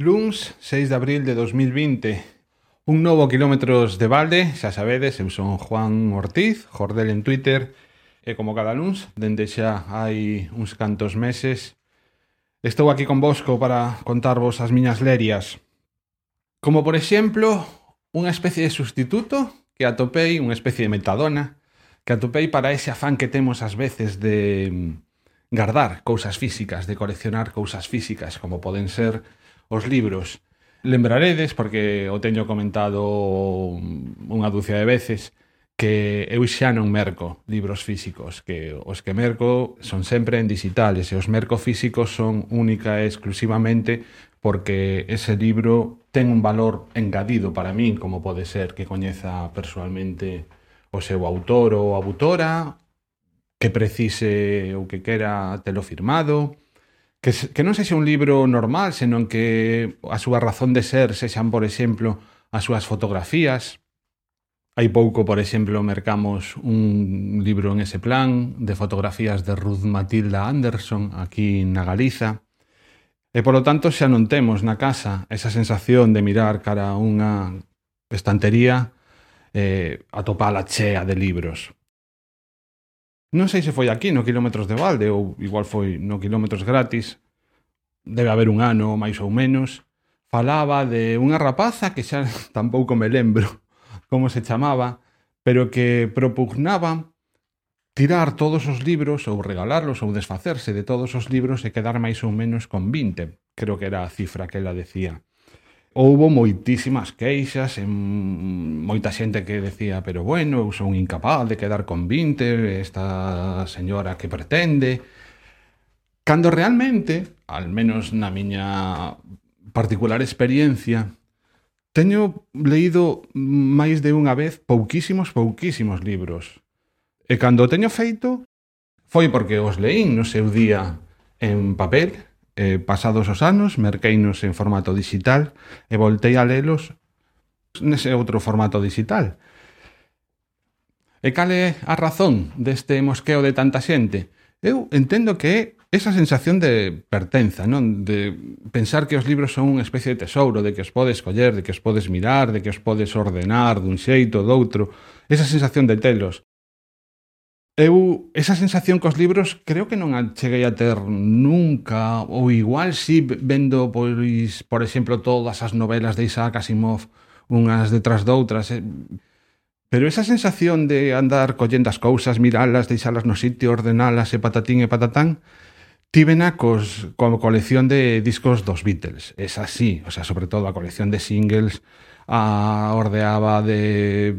Luns, 6 de abril de 2020. Un novo quilómetros de balde, xa sabedes, eu son Juan Ortiz, Jordel en Twitter, e como cada luns, dende xa hai uns cantos meses, estou aquí con Bosco para contarvos as miñas lerias. Como por exemplo, unha especie de sustituto que atopei, unha especie de metadona, que atopei para ese afán que temos ás veces de mm, gardar cousas físicas, de coleccionar cousas físicas, como poden ser os libros. Lembraredes, porque o teño comentado unha dúcia de veces, que eu xa non merco libros físicos, que os que merco son sempre en digitales e os merco físicos son única e exclusivamente porque ese libro ten un valor engadido para min, como pode ser que coñeza personalmente o seu autor ou autora, que precise ou que quera telo firmado, que, que non sexa un libro normal, senón que a súa razón de ser sexan, por exemplo, as súas fotografías. Hai pouco, por exemplo, mercamos un libro en ese plan de fotografías de Ruth Matilda Anderson aquí na Galiza. E polo tanto xa non temos na casa esa sensación de mirar cara a unha estantería eh, atopala chea de libros. Non sei se foi aquí no Kilómetros de Valde ou igual foi no Kilómetros Gratis, debe haber un ano máis ou menos, falaba de unha rapaza que xa tampouco me lembro como se chamaba, pero que propugnaba tirar todos os libros ou regalarlos ou desfacerse de todos os libros e quedar máis ou menos con 20, creo que era a cifra que ela decía. Houbo moitísimas queixas en moita xente que decía pero bueno, eu son incapaz de quedar con 20 esta señora que pretende cando realmente, al menos na miña particular experiencia, teño leído máis de unha vez pouquísimos, pouquísimos libros. E cando o teño feito, foi porque os leín no seu día en papel eh, pasados os anos, merqueinos en formato digital e voltei a lelos nese outro formato digital. E cal é a razón deste mosqueo de tanta xente? Eu entendo que é esa sensación de pertenza, non? De pensar que os libros son unha especie de tesouro, de que os podes coller, de que os podes mirar, de que os podes ordenar dun xeito ou doutro, esa sensación de telos Eu esa sensación cos libros creo que non a cheguei a ter nunca ou igual si vendo pois por exemplo todas as novelas de Isaac Asimov unhas detrás doutras eh? pero esa sensación de andar collendo as cousas, miralas, deixalas no sitio, ordenalas e patatín e patatán Tívena cos, coa colección de discos dos Beatles, es así, o sea, sobre todo a colección de singles a ordeaba de,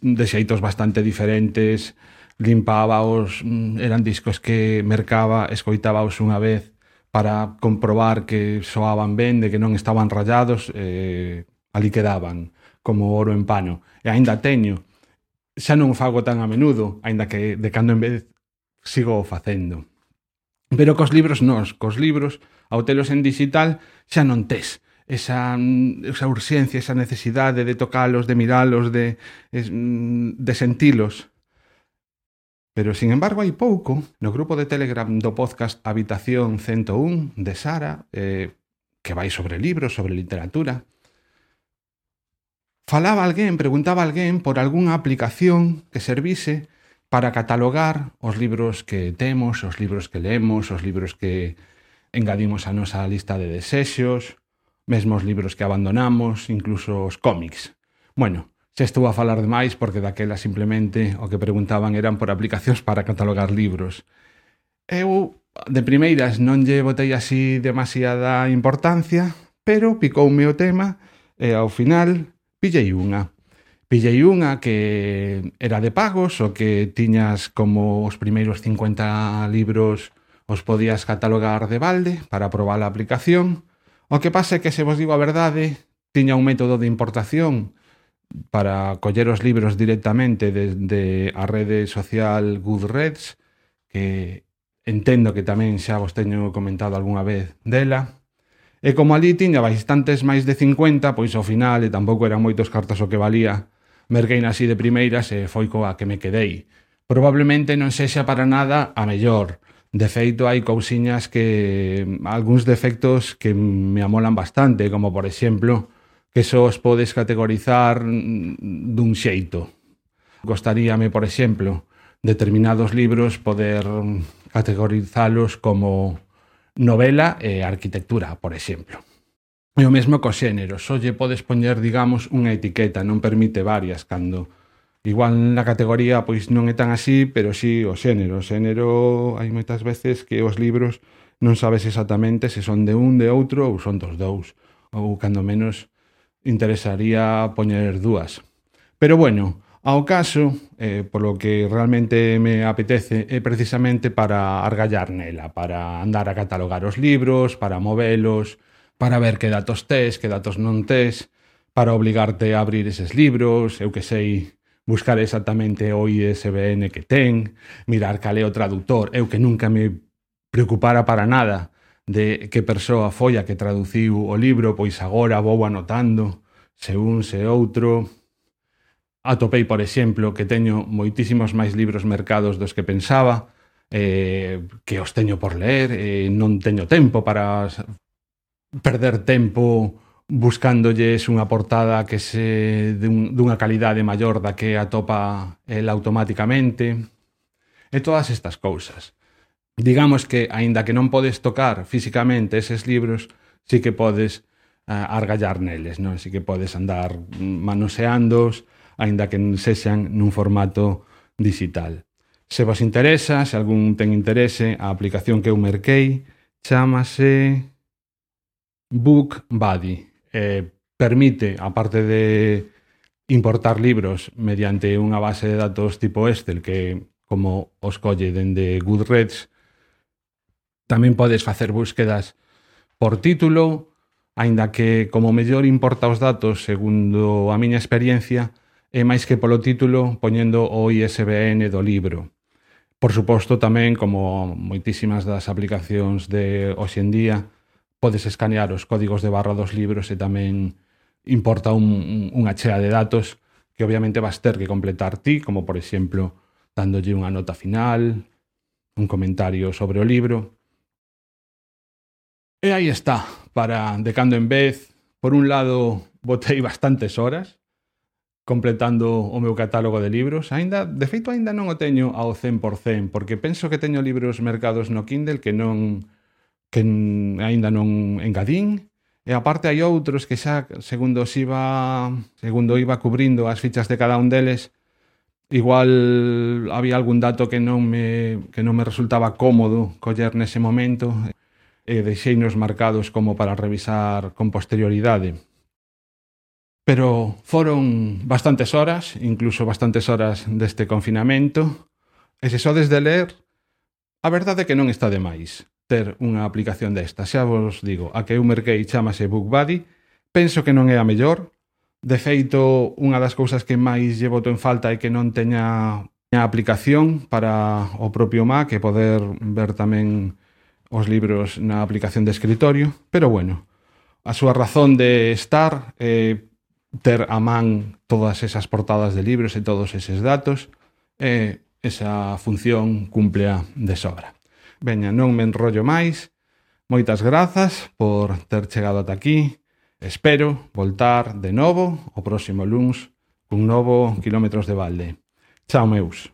de xeitos bastante diferentes, limpaba os mm, eran discos que mercaba, escoitábaos unha vez para comprobar que soaban ben, de que non estaban rayados, eh, ali quedaban, como oro en pano. E aínda teño. Xa non fago tan a menudo, aínda que de cando en vez sigo facendo. Pero cos libros nos, cos libros, ao telos en digital, xa non tes esa, mm, esa urxencia, esa necesidade de tocalos, de miralos, de, mm, de sentilos Pero, sin embargo, hai pouco, no grupo de Telegram do podcast Habitación 101 de Sara, eh, que vai sobre libros, sobre literatura, falaba alguén, preguntaba alguén por algunha aplicación que servise para catalogar os libros que temos, os libros que leemos, os libros que engadimos a nosa lista de desexos, mesmos libros que abandonamos, incluso os cómics. Bueno, Se estou a falar demais porque daquela simplemente o que preguntaban eran por aplicacións para catalogar libros. Eu, de primeiras, non lle botei así demasiada importancia, pero picoume o tema e ao final pillei unha. Pillei unha que era de pagos o que tiñas como os primeiros 50 libros os podías catalogar de balde para probar a aplicación. O que pasa é que, se vos digo a verdade, tiña un método de importación para coller os libros directamente desde a rede social Goodreads, que entendo que tamén xa vos teño comentado algunha vez dela. E como ali tiña bastantes máis de 50, pois ao final e tampouco eran moitos cartas o que valía, mergueina así de primeiras e foi coa que me quedei. Probablemente non sexa para nada a mellor. De feito, hai cousiñas que... algúns defectos que me amolan bastante, como por exemplo que só os podes categorizar dun xeito. Gostaríame, por exemplo, determinados libros poder categorizalos como novela e arquitectura, por exemplo. E o mesmo co xénero, só lle podes poñer, digamos, unha etiqueta, non permite varias, cando igual na categoría pois non é tan así, pero sí o xénero. O xénero hai moitas veces que os libros non sabes exactamente se son de un, de outro ou son dos dous, ou cando menos interesaría poñer dúas. Pero bueno, ao caso, eh, polo que realmente me apetece é precisamente para argallar nela, para andar a catalogar os libros, para movelos, para ver que datos tes, que datos non tes, para obligarte a abrir eses libros, eu que sei, buscar exactamente o ISBN que ten, mirar cal é o traductor, eu que nunca me preocupara para nada de que persoa foi a que traduciu o libro, pois agora vou anotando se un se outro. Atopei, por exemplo, que teño moitísimos máis libros mercados dos que pensaba, eh, que os teño por ler, eh, non teño tempo para perder tempo buscándolles unha portada que se dun, dunha calidade maior da que atopa el automáticamente e todas estas cousas digamos que, aínda que non podes tocar físicamente eses libros, sí que podes uh, argallar neles, non? Sí que podes andar manoseándoos, aínda que sexan nun formato digital. Se vos interesa, se algún ten interese, a aplicación que eu merquei chamase Book Buddy. Eh, permite, aparte de importar libros mediante unha base de datos tipo Excel que como os colle dende Goodreads, Tamén podes facer búsquedas por título, aínda que como mellor importa os datos, segundo a miña experiencia, é máis que polo título poñendo o ISBN do libro. Por suposto, tamén, como moitísimas das aplicacións de hoxendía, podes escanear os códigos de barra dos libros e tamén importa un, unha chea de datos que obviamente vas ter que completar ti, como por exemplo dándolle unha nota final, un comentario sobre o libro, E aí está, para de cando en vez, por un lado, botei bastantes horas completando o meu catálogo de libros. Ainda, de feito, aínda non o teño ao 100%, porque penso que teño libros mercados no Kindle que non que aínda non engadín, E aparte hai outros que xa segundo os iba segundo iba cubrindo as fichas de cada un deles, igual había algún dato que non me que non me resultaba cómodo coller nese momento e deixeinos marcados como para revisar con posterioridade. Pero foron bastantes horas, incluso bastantes horas deste confinamento, e se só desde ler, a verdade é que non está de máis ter unha aplicación desta. Xa vos digo, a que eu merquei chamase BookBuddy, penso que non é a mellor, De feito, unha das cousas que máis lle boto en falta é que non teña a aplicación para o propio Mac e poder ver tamén os libros na aplicación de escritorio, pero bueno, a súa razón de estar eh, ter a man todas esas portadas de libros e todos eses datos, eh, esa función cumplea de sobra. Veña, non me enrollo máis, moitas grazas por ter chegado ata aquí, Espero voltar de novo o próximo luns cun novo Kilómetros de Balde. Chao, meus.